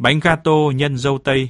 Bánh gato nhân dâu tây.